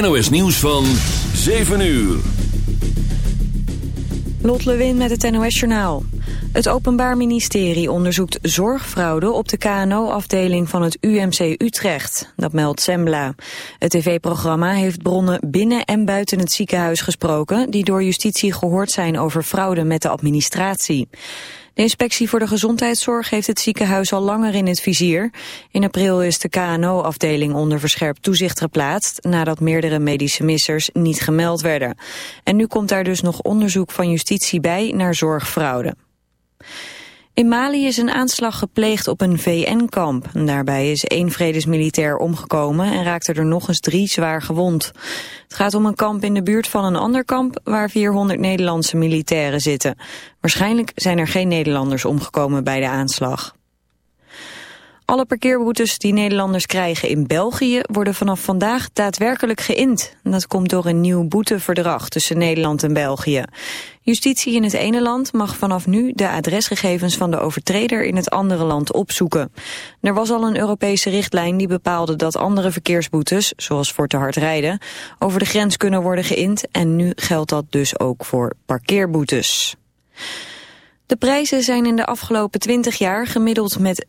NOS nieuws van 7 uur. Lot Lewin met het NOS Journaal. Het Openbaar Ministerie onderzoekt zorgfraude op de KNO-afdeling van het UMC Utrecht. Dat meldt Sembla. Het tv-programma heeft bronnen binnen en buiten het ziekenhuis gesproken... die door justitie gehoord zijn over fraude met de administratie. De inspectie voor de gezondheidszorg heeft het ziekenhuis al langer in het vizier. In april is de KNO-afdeling onder verscherpt toezicht geplaatst... nadat meerdere medische missers niet gemeld werden. En nu komt daar dus nog onderzoek van justitie bij naar zorgfraude. In Mali is een aanslag gepleegd op een VN-kamp. Daarbij is één vredesmilitair omgekomen en raakte er nog eens drie zwaar gewond. Het gaat om een kamp in de buurt van een ander kamp waar 400 Nederlandse militairen zitten. Waarschijnlijk zijn er geen Nederlanders omgekomen bij de aanslag. Alle parkeerboetes die Nederlanders krijgen in België worden vanaf vandaag daadwerkelijk geïnd. Dat komt door een nieuw boeteverdrag tussen Nederland en België. Justitie in het ene land mag vanaf nu de adresgegevens van de overtreder in het andere land opzoeken. Er was al een Europese richtlijn die bepaalde dat andere verkeersboetes, zoals voor te hard rijden, over de grens kunnen worden geïnd en nu geldt dat dus ook voor parkeerboetes. De prijzen zijn in de afgelopen 20 jaar gemiddeld met 45%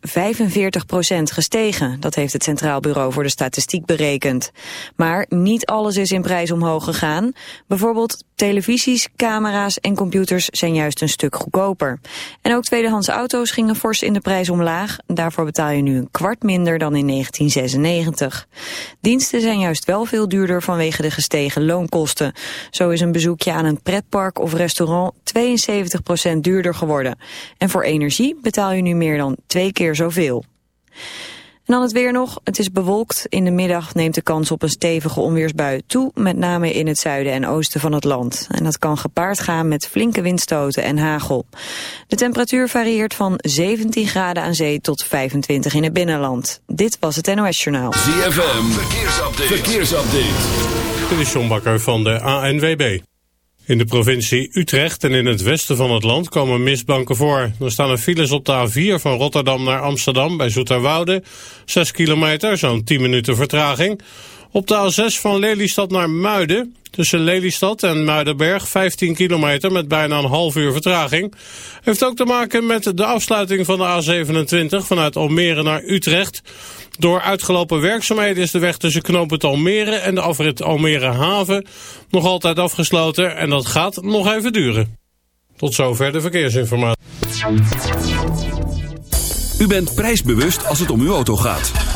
gestegen. Dat heeft het Centraal Bureau voor de Statistiek berekend. Maar niet alles is in prijs omhoog gegaan. Bijvoorbeeld televisies, camera's en computers zijn juist een stuk goedkoper. En ook tweedehands auto's gingen fors in de prijs omlaag. Daarvoor betaal je nu een kwart minder dan in 1996. Diensten zijn juist wel veel duurder vanwege de gestegen loonkosten. Zo is een bezoekje aan een pretpark of restaurant 72% duurder geworden. En voor energie betaal je nu meer dan twee keer zoveel. En dan het weer nog. Het is bewolkt. In de middag neemt de kans op een stevige onweersbui toe, met name in het zuiden en oosten van het land. En dat kan gepaard gaan met flinke windstoten en hagel. De temperatuur varieert van 17 graden aan zee tot 25 in het binnenland. Dit was het NOS Journaal. ZFM, verkeersupdate. verkeersupdate. Dit is John Bakker van de ANWB. In de provincie Utrecht en in het westen van het land komen mistbanken voor. Er staan er files op de A4 van Rotterdam naar Amsterdam bij Zoeterwoude. 6 kilometer, zo'n 10 minuten vertraging. Op de A6 van Lelystad naar Muiden, tussen Lelystad en Muidenberg, 15 kilometer met bijna een half uur vertraging. Heeft ook te maken met de afsluiting van de A27 vanuit Almere naar Utrecht. Door uitgelopen werkzaamheden is de weg tussen knooppunt Almere en de afrit Almere Haven nog altijd afgesloten en dat gaat nog even duren. Tot zover de verkeersinformatie. U bent prijsbewust als het om uw auto gaat.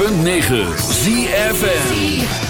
106.9 ZFM.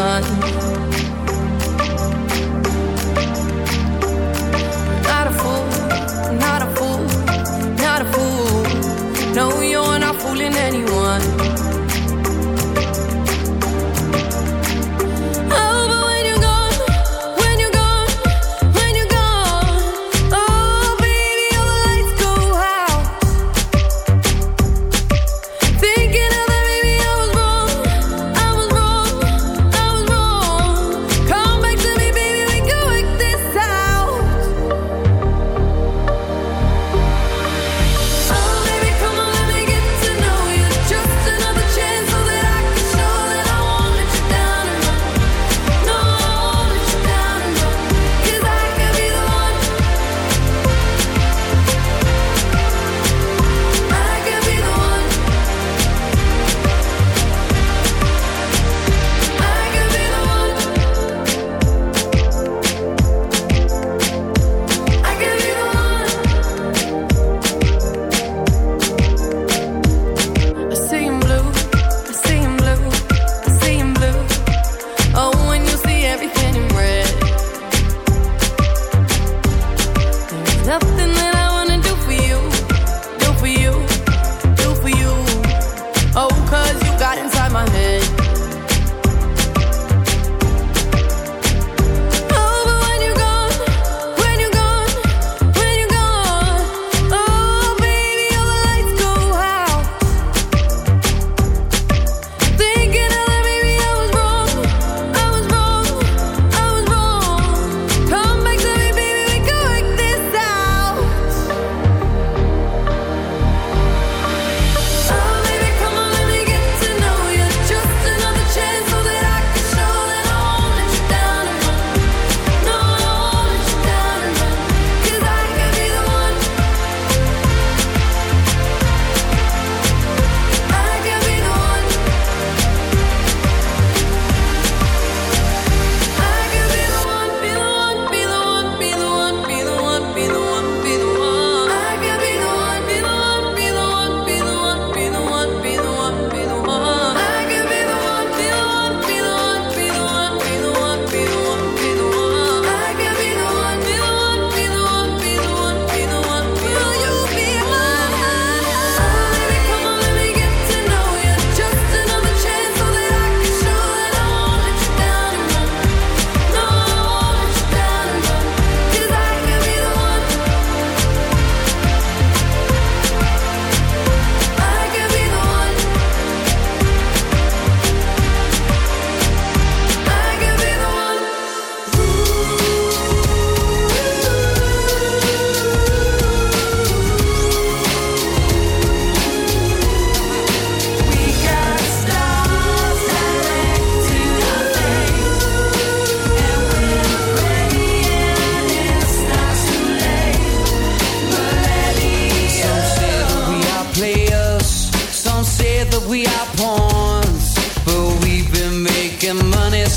Sun.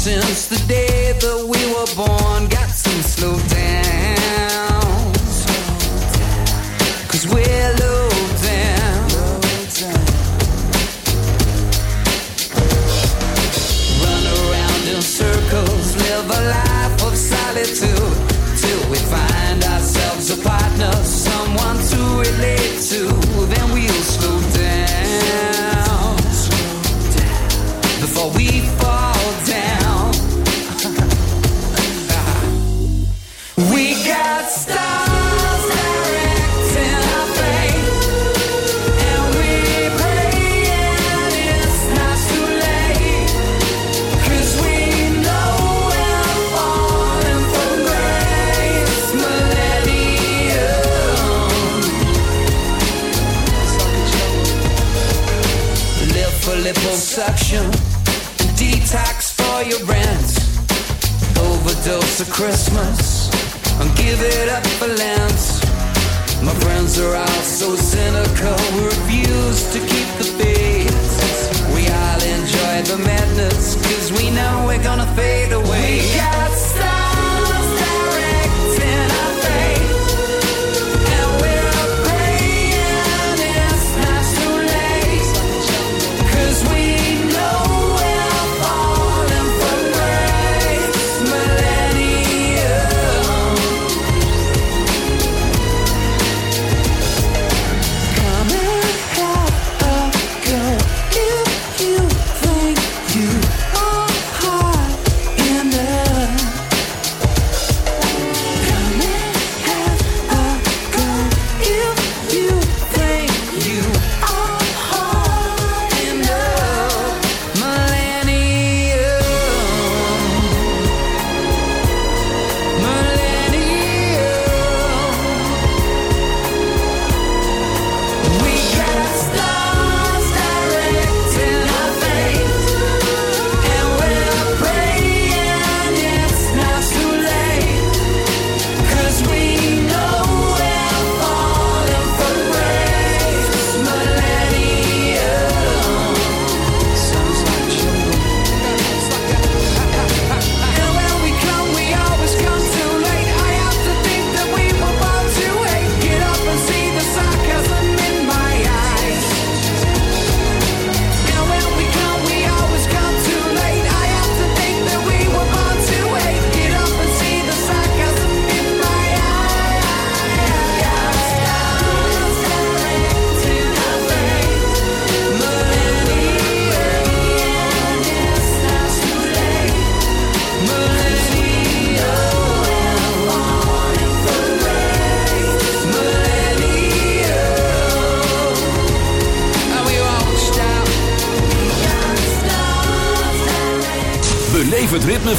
Since the day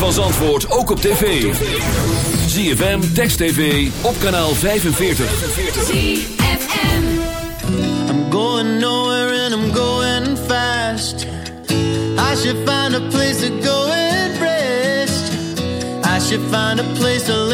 van Zandvoort ook op tv. ZFM, Text TV, op kanaal 45. ZFM I'm going nowhere and I'm going fast. I should find a place to go and rest. I should find a place to live.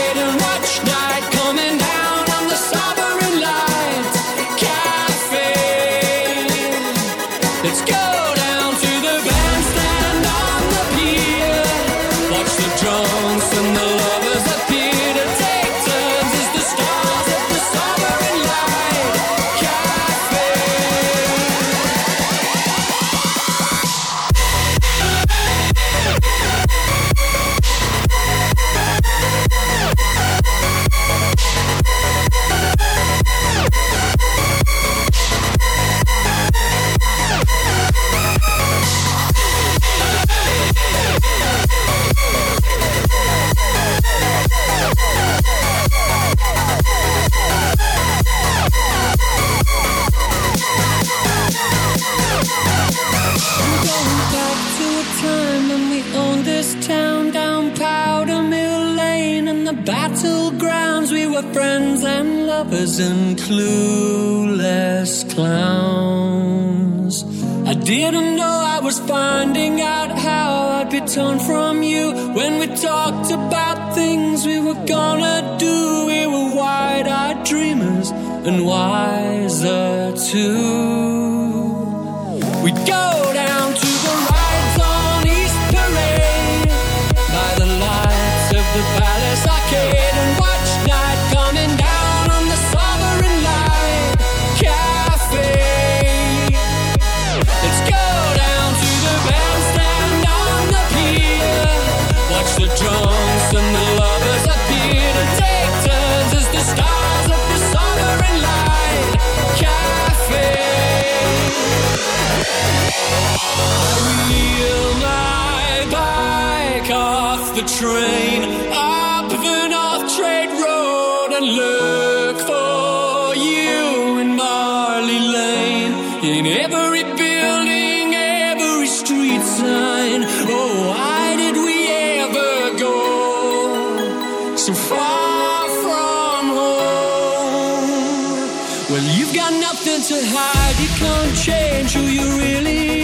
To hide. You can't change who you really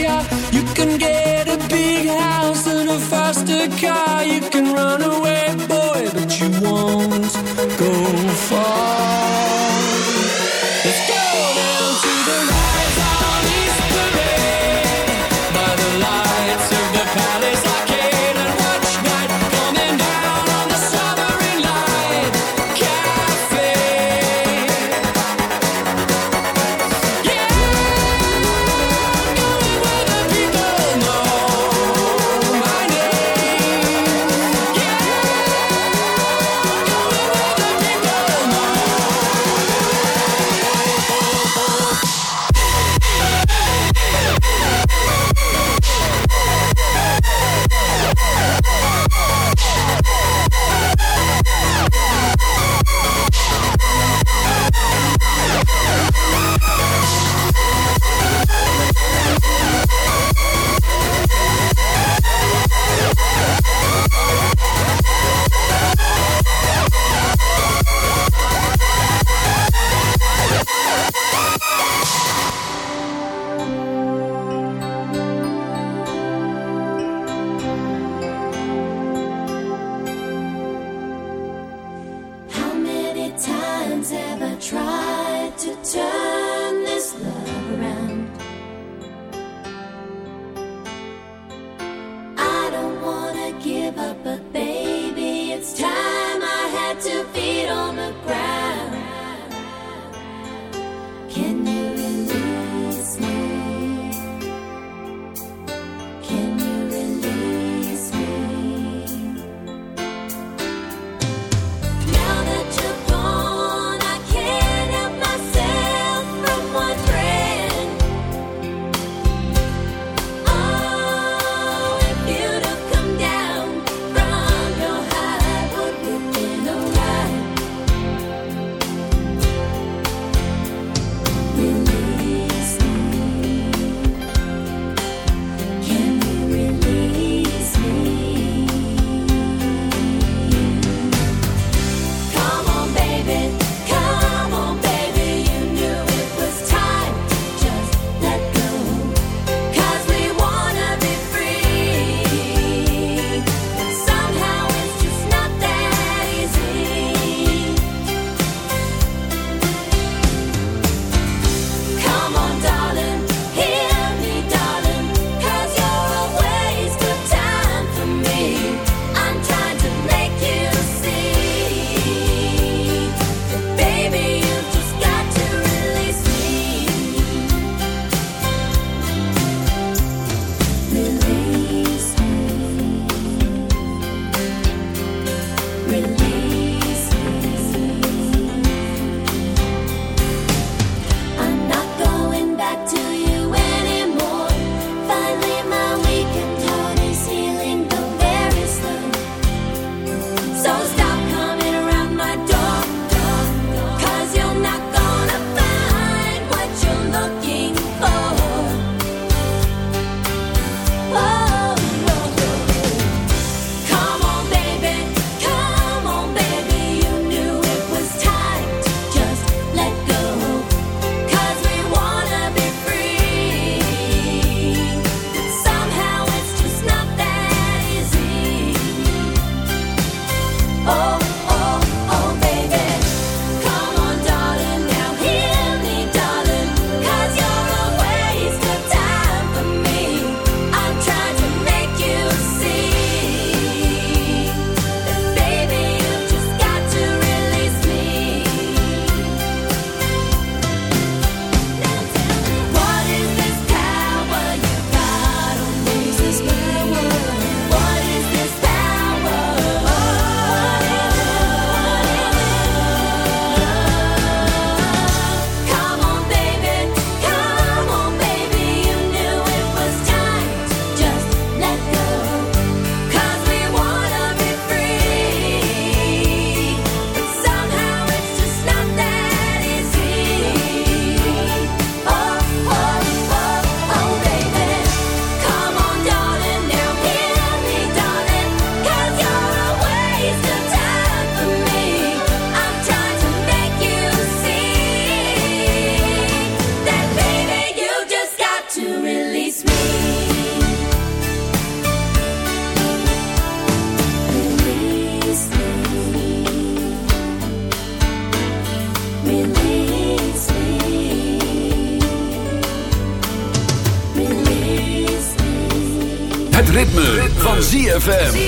ZFM.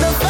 The